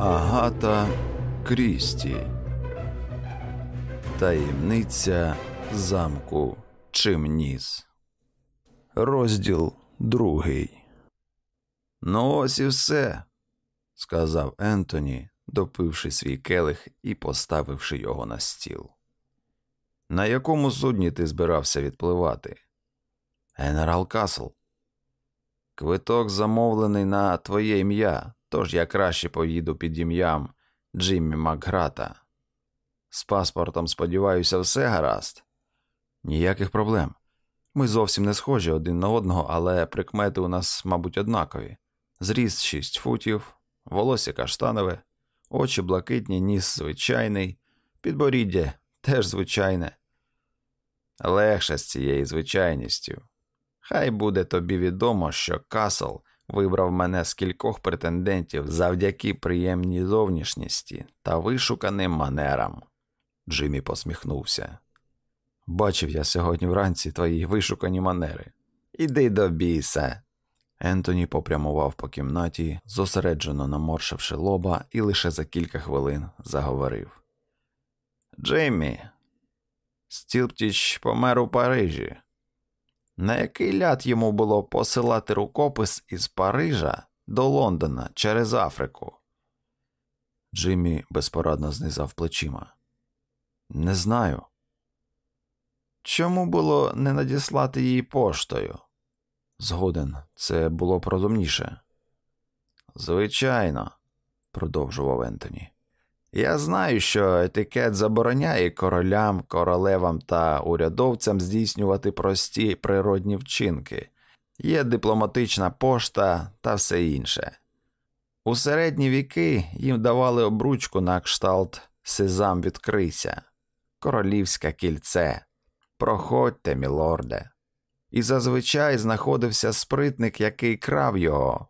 Агата Крісті Таємниця замку Чимніс. Розділ другий. Ну, ось і все, сказав Ентоні, допивши свій келих і поставивши його на стіл. На якому судні ти збирався відпливати? Генерал Касл. Квиток замовлений на твоє ім'я, тож я краще поїду під ім'ям Джиммі Макграта. З паспортом, сподіваюся, все гаразд. Ніяких проблем. Ми зовсім не схожі один на одного, але прикмети у нас, мабуть, однакові. Зріст шість футів, волосся каштанове, очі блакитні, ніс звичайний, підборіддя теж звичайне. Легше з цією звичайністю. Хай буде тобі відомо, що Касл вибрав мене з кількох претендентів завдяки приємній зовнішністі та вишуканим манерам. Джиммі посміхнувся. Бачив я сьогодні вранці твої вишукані манери. Іди до біса. Ентоні попрямував по кімнаті, зосереджено наморшивши лоба, і лише за кілька хвилин заговорив. Джиммі, Стілптіч помер у Парижі. На який ляд йому було посилати рукопис із Парижа до Лондона через Африку? Джиммі безпорадно знизав плечима. Не знаю. Чому було не надіслати її поштою? Згоден, це було б розумніше. Звичайно, продовжував Ентоні. Я знаю, що етикет забороняє королям, королевам та урядовцям здійснювати прості природні вчинки, є дипломатична пошта та все інше. У середні віки їм давали обручку на кшталт Сезам відкрися, королівське кільце. Проходьте, мілорде. І зазвичай знаходився спритник, який крав його,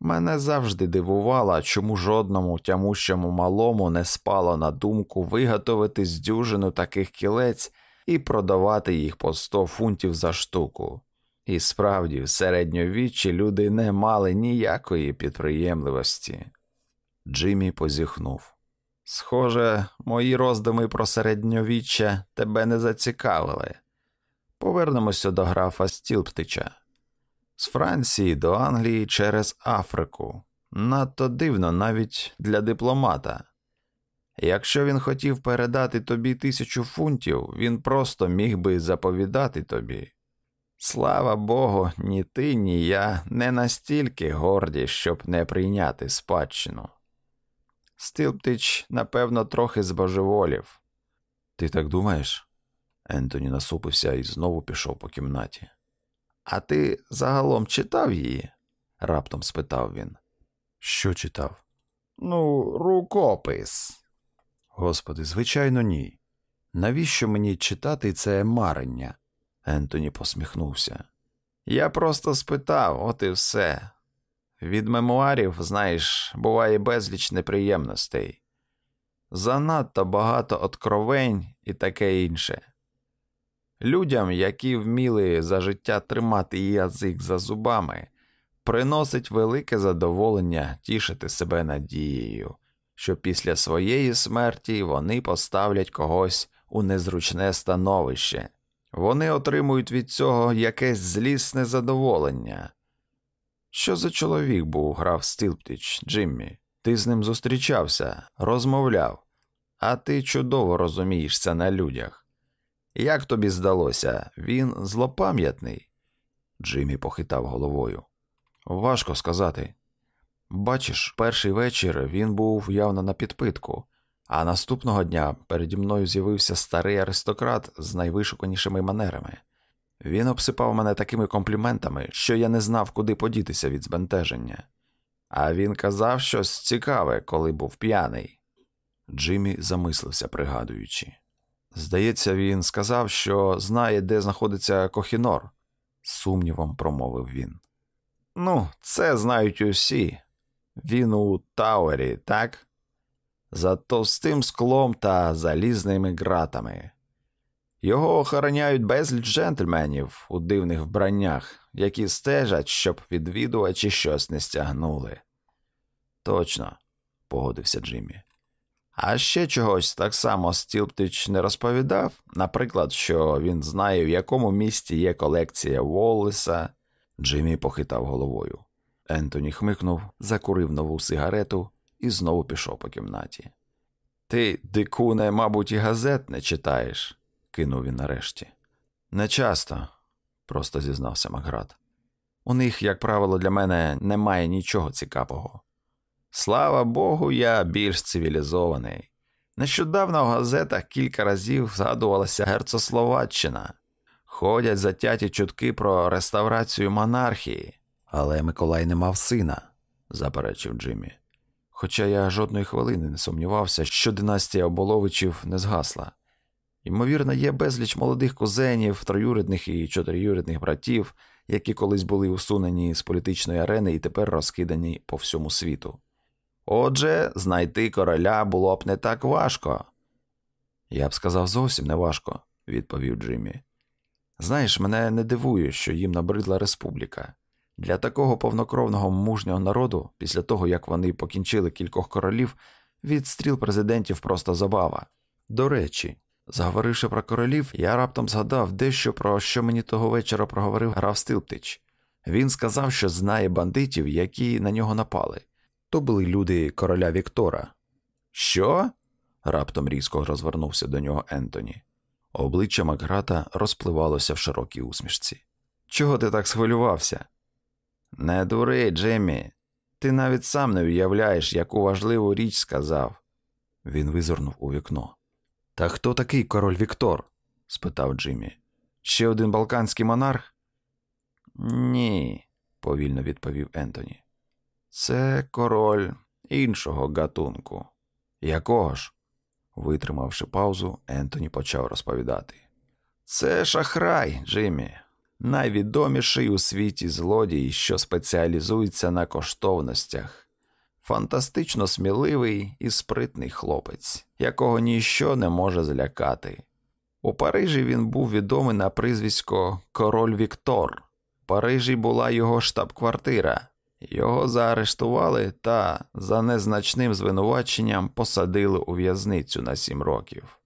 Мене завжди дивувало, чому жодному тямущому малому не спало на думку виготовити з дюжину таких кілець і продавати їх по 100 фунтів за штуку. І справді, в середньовіччі люди не мали ніякої підприємливості. Джиммі позіхнув. Схоже, мої роздуми про середньовіччя тебе не зацікавили. Повернемося до графа Стілптича з Франції до Англії через Африку. Надто дивно навіть для дипломата. Якщо він хотів передати тобі тисячу фунтів, він просто міг би заповідати тобі. Слава Богу, ні ти, ні я не настільки горді, щоб не прийняти спадщину. Стилптич, напевно, трохи збожеволів. Ти так думаєш? Ентоні насупився і знову пішов по кімнаті. А ти загалом читав її? раптом спитав він. Що читав? Ну, рукопис. Господи, звичайно, ні. Навіщо мені читати це марення? Ентоні посміхнувся. Я просто спитав, от і все. Від мемуарів, знаєш, буває безліч неприємностей. Занадто багато откровень і таке інше. Людям, які вміли за життя тримати язик за зубами, приносить велике задоволення тішити себе надією, що після своєї смерті вони поставлять когось у незручне становище, вони отримують від цього якесь злісне задоволення. Що за чоловік був граф Стілптіч, Джиммі? Ти з ним зустрічався, розмовляв, а ти чудово розумієшся на людях. Як тобі здалося, він злопам'ятний? Джиммі похитав головою. Важко сказати. Бачиш, перший вечір він був явно на підпитку, а наступного дня переді мною з'явився старий аристократ з найвишуканішими манерами. Він обсипав мене такими компліментами, що я не знав, куди подітися від збентеження. А він казав щось цікаве, коли був п'яний. Джиммі замислився, пригадуючи. Здається, він сказав, що знає, де знаходиться Кохінор, з сумнівом промовив він. Ну, це знають усі. Він у Тауері, так? За товстим склом та залізними ґратами. Його охороняють безліч джентльменів у дивних вбраннях, які стежать, щоб відвідувачі щось не стягнули. Точно, погодився Джиммі. А ще чогось так само Стілптич не розповідав, наприклад, що він знає, в якому місті є колекція Воллеса. Джиммі похитав головою. Ентоні хмикнув, закурив нову сигарету і знову пішов по кімнаті. Ти, дикуне, мабуть, і газет не читаєш, кинув він нарешті. Не часто, просто зізнався Макград. У них, як правило, для мене немає нічого цікавого. Слава Богу, я більш цивілізований. Нещодавно в газетах кілька разів згадувалася Герцословаччина. Ходять затяті чутки про реставрацію монархії. Але Миколай не мав сина, заперечив Джиммі. Хоча я жодної хвилини не сумнівався, що династія оболовичів не згасла. Ймовірно, є безліч молодих кузенів, троюрідних і чотириюрідних братів, які колись були усунені з політичної арени і тепер розкидані по всьому світу. Отже, знайти короля було б не так важко. Я б сказав зовсім не важко, відповів Джиммі. Знаєш, мене не дивує, що їм набридла республіка. Для такого повнокровного мужнього народу, після того як вони покінчили кількох королів, відстріл президентів просто забава. До речі, заговоривши про королів, я раптом згадав дещо про що мені того вечора проговорив граф Стилптич. Він сказав, що знає бандитів, які на нього напали. То були люди короля Віктора. Що? раптом різко розвернувся до нього Ентоні. Обличчя Макграта розпливалося в широкій усмішці. Чого ти так схвилювався? Не дури, Джеммі. Ти навіть сам не уявляєш, яку важливу річ сказав. Він визирнув у вікно. Та хто такий король Віктор? спитав Джиммі. Ще один балканський монарх? Ні, повільно відповів Ентоні. Це король іншого гатунку. Якого ж? Витримавши паузу, Ентоні почав розповідати. Це шахрай, Джиммі, найвідоміший у світі злодій, що спеціалізується на коштовностях. Фантастично сміливий і спритний хлопець, якого ніщо не може злякати. У Парижі він був відомий на прізвисько Король Віктор. В Парижі була його штаб-квартира. Його заарештували та за незначним звинуваченням посадили у в'язницю на сім років.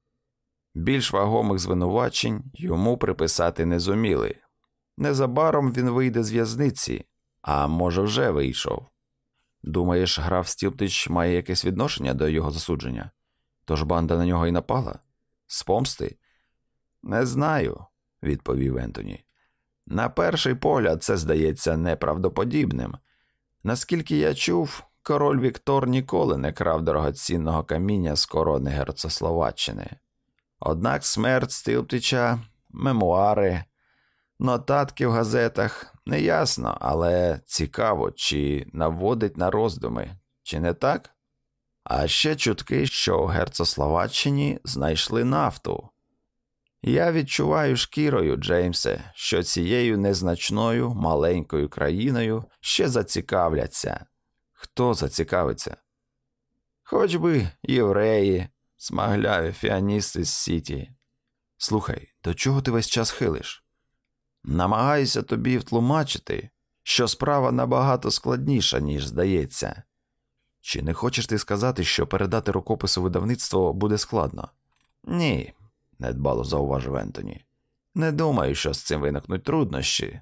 Більш вагомих звинувачень йому приписати не зуміли. Незабаром він вийде з в'язниці, а може, вже вийшов. Думаєш, граф Стілптич має якесь відношення до його засудження? Тож банда на нього і напала? З помсти? Не знаю, відповів Ентоні. На перший погляд це здається неправдоподібним. Наскільки я чув, король Віктор ніколи не крав дорогоцінного каміння з корони Герцословаччини. Однак смерть Стилптича, мемуари, нотатки в газетах неясно, але цікаво, чи наводить на роздуми, чи не так? А ще чутки, що у Герцословаччині знайшли нафту. Я відчуваю шкірою, Джеймсе, що цією незначною маленькою країною ще зацікавляться. Хто зацікавиться? Хоч би євреї, смагляві фіаністи з Сіті. Слухай, до чого ти весь час хилиш? Намагаюся тобі втлумачити, що справа набагато складніша, ніж здається. Чи не хочеш ти сказати, що передати рукопису видавництво буде складно? Ні, недбало зауважив Ентоні. Не думаю, що з цим виникнуть труднощі.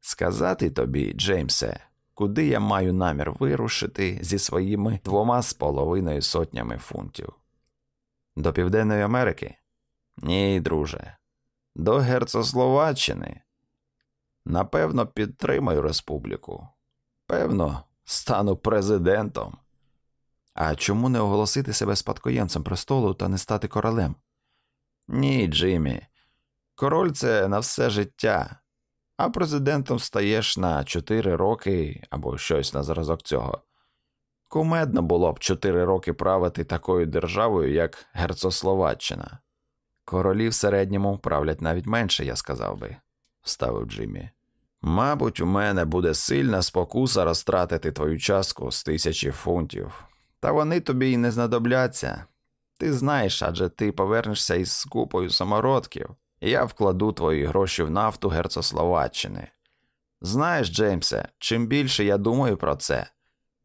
Сказати тобі, Джеймсе, куди я маю намір вирушити зі своїми двома з половиною сотнями фунтів? До Південної Америки? Ні, друже. До Герцословаччини. Напевно, підтримаю республіку. Певно, стану президентом. А чому не оголосити себе спадкоємцем престолу та не стати королем? Ні, Джиммі. Король це на все життя, а президентом стаєш на 4 роки або щось на зразок цього. Кумедно було б 4 роки правити такою державою, як Герцословаччина. Королі в середньому правлять навіть менше, я сказав би, вставив Джиммі. Мабуть, у мене буде сильна спокуса розтратити твою частку з тисячі фунтів, та вони тобі й не знадобляться. Ти знаєш, адже ти повернешся із купою самородків, і я вкладу твої гроші в нафту Герцословаччини. Знаєш, Джеймсе, чим більше я думаю про це,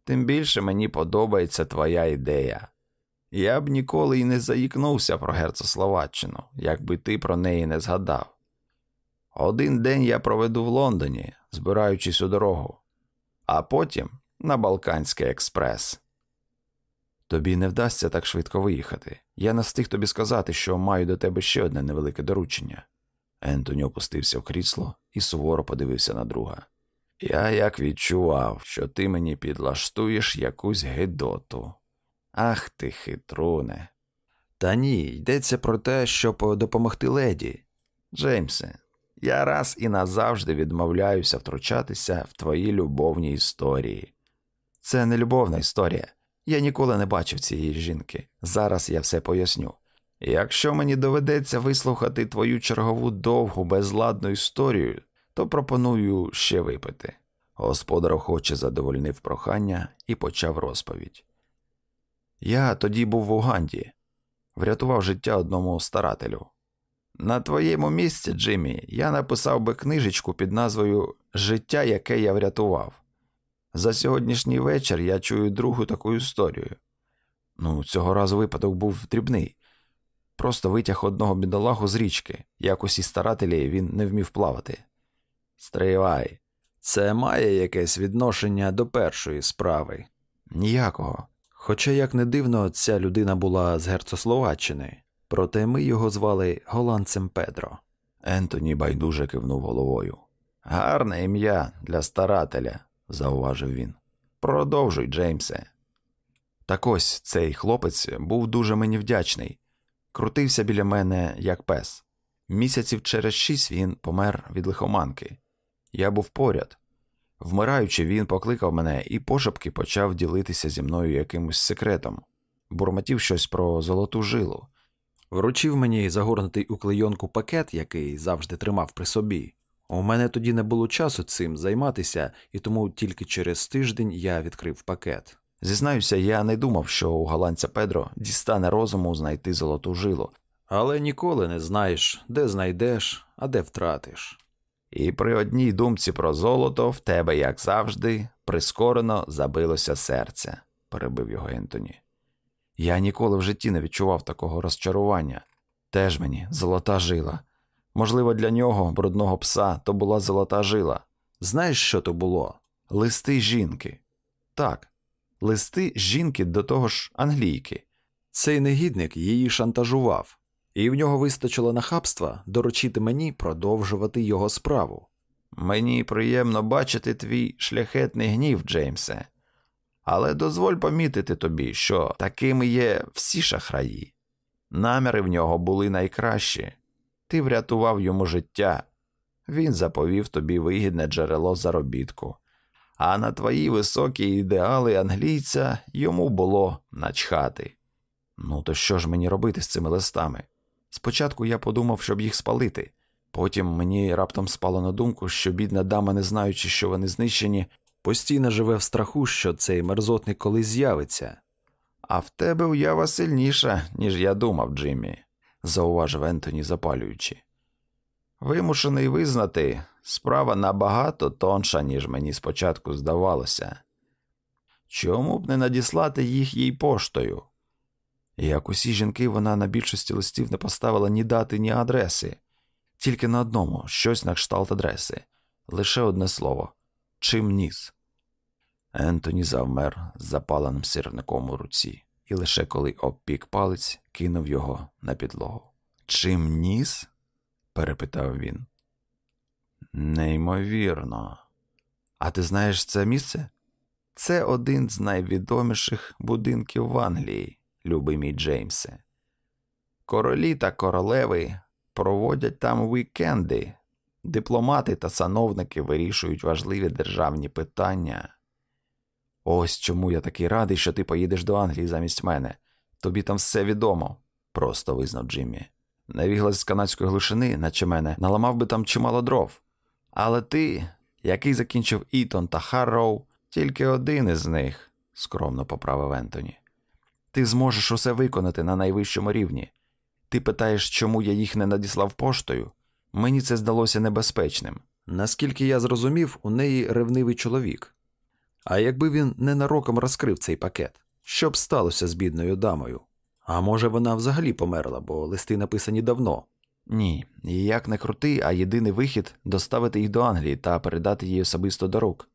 тим більше мені подобається твоя ідея. Я б ніколи й не заїкнувся про Герцословаччину, якби ти про неї не згадав. Один день я проведу в Лондоні, збираючись у дорогу, а потім на Балканський експрес. Тобі не вдасться так швидко виїхати. Я не встиг тобі сказати, що маю до тебе ще одне невелике доручення. Ентоні опустився в крісло і суворо подивився на друга. Я як відчував, що ти мені підлаштуєш якусь гидоту. Ах ти, хитруне. Та ні, йдеться про те, щоб допомогти леді. Джеймсе, я раз і назавжди відмовляюся втручатися в твої любовні історії. Це не любовна історія. Я ніколи не бачив цієї жінки. Зараз я все поясню. Якщо мені доведеться вислухати твою чергову довгу безладну історію, то пропоную ще випити. Господар охоче задовольнив прохання і почав розповідь. Я тоді був в Уганді, врятував життя одному старателю. На твоєму місці, Джиммі, я написав би книжечку під назвою Життя, яке я врятував. За сьогоднішній вечір я чую другу таку історію. Ну, цього разу випадок був дрібний. Просто витяг одного бідолагу з річки, як усі старателі він не вмів плавати. Стривай, це має якесь відношення до першої справи? Ніякого. Хоча, як не дивно, ця людина була з Герцословаччини, проте ми його звали голландцем Педро. Ентоні байдуже кивнув головою. Гарне ім'я для старателя, зауважив він. Продовжуй, Джеймсе. Так ось цей хлопець був дуже мені вдячний, крутився біля мене, як пес. Місяців через шість він помер від лихоманки. Я був поряд. Вмираючи, він покликав мене і пошепки почав ділитися зі мною якимось секретом, бурмотів щось про золоту жилу, вручив мені загорнутий у клейонку пакет, який завжди тримав при собі. У мене тоді не було часу цим займатися, і тому тільки через тиждень я відкрив пакет. Зізнаюся, я не думав, що у голландця Педро дістане розуму знайти золоту жилу, але ніколи не знаєш, де знайдеш, а де втратиш. І при одній думці про золото в тебе, як завжди, прискорено забилося серце, перебив його Ентоні. Я ніколи в житті не відчував такого розчарування. Теж мені золота жила. Можливо, для нього, брудного пса, то була золота жила. Знаєш, що то було? Листи жінки. Так, листи жінки до того ж англійки. Цей негідник її шантажував, і в нього вистачило нахабства доручити мені продовжувати його справу. Мені приємно бачити твій шляхетний гнів, Джеймсе, але дозволь помітити тобі, що такими є всі шахраї. Наміри в нього були найкращі. Ти врятував йому життя, він заповів тобі вигідне джерело заробітку, а на твої високі ідеали англійця йому було начхати. Ну, то що ж мені робити з цими листами? Спочатку я подумав, щоб їх спалити, потім мені раптом спало на думку, що бідна дама, не знаючи, що вони знищені, постійно живе в страху, що цей мерзотник колись з'явиться. А в тебе уява сильніша, ніж я думав, Джиммі, зауважив Ентоні, запалюючи. Вимушений визнати, справа набагато тонша, ніж мені спочатку здавалося. Чому б не надіслати їх їй поштою? Як усі жінки, вона на більшості листів не поставила ні дати, ні адреси, тільки на одному щось на кшталт адреси, лише одне слово чим ніс. Ентоні завмер з запаленим сірником у руці, і лише коли обпік палець кинув його на підлогу. Чим ніс? перепитав він. Неймовірно. А ти знаєш це місце? Це один з найвідоміших будинків в Англії любий мій Джеймсе. Королі та королеви проводять там вікенди, дипломати та сановники вирішують важливі державні питання. Ось чому я такий радий, що ти поїдеш до Англії замість мене. Тобі там все відомо, просто визнав Джиммі. Невіглас з канадської глушини, наче мене, наламав би там чимало дров. Але ти, який закінчив Ітон та Харроу, тільки один із них, скромно поправив Ентоні. Ти зможеш усе виконати на найвищому рівні. Ти питаєш, чому я їх не надіслав поштою? Мені це здалося небезпечним. Наскільки я зрозумів, у неї ревнивий чоловік. А якби він ненароком розкрив цей пакет, що б сталося з бідною дамою? А може вона взагалі померла, бо листи написані давно. Ні, як не крути, а єдиний вихід доставити їх до Англії та передати їй особисто до рук.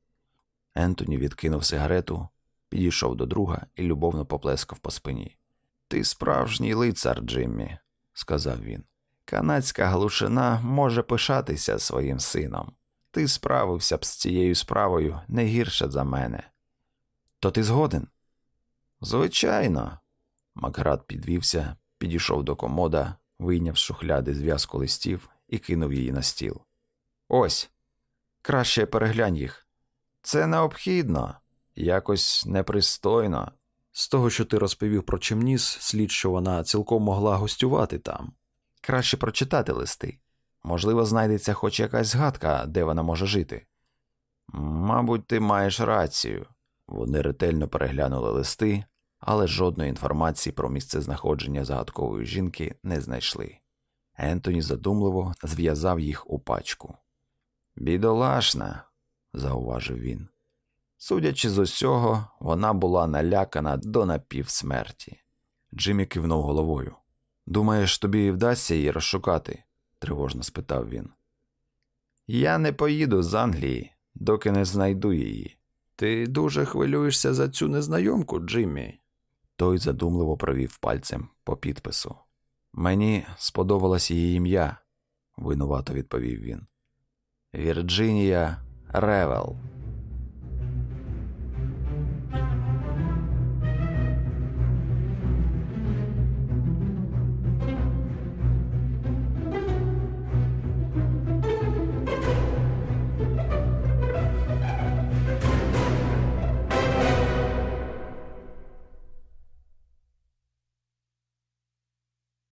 Ентоні відкинув сигарету, підійшов до друга і любовно поплескав по спині. Ти справжній лицар, Джиммі, сказав він. Канадська глушина може пишатися своїм сином. Ти справився б з цією справою не гірше за мене. То ти згоден? Звичайно. Макград підвівся, підійшов до комода, вийняв з шухляди зв'язку листів і кинув її на стіл. Ось, краще переглянь їх. Це необхідно, якось непристойно. З того, що ти розповів про Чимніс, слід, що вона цілком могла гостювати там. Краще прочитати листи. Можливо, знайдеться хоч якась згадка, де вона може жити. Мабуть, ти маєш рацію. Вони ретельно переглянули листи, але жодної інформації про місцезнаходження загадкової жінки не знайшли. Ентоні задумливо зв'язав їх у пачку. Бідолашна, зауважив він. Судячи з усього, вона була налякана до напівсмерті. Джиммі кивнув головою. Думаєш, тобі вдасться її розшукати? Тривожно спитав він. Я не поїду з Англії, доки не знайду її. Ти дуже хвилюєшся за цю незнайомку, Джиммі. Той задумливо провів пальцем по підпису. Мені сподобалось її ім'я, винувато відповів він. Вірджинія Ревел.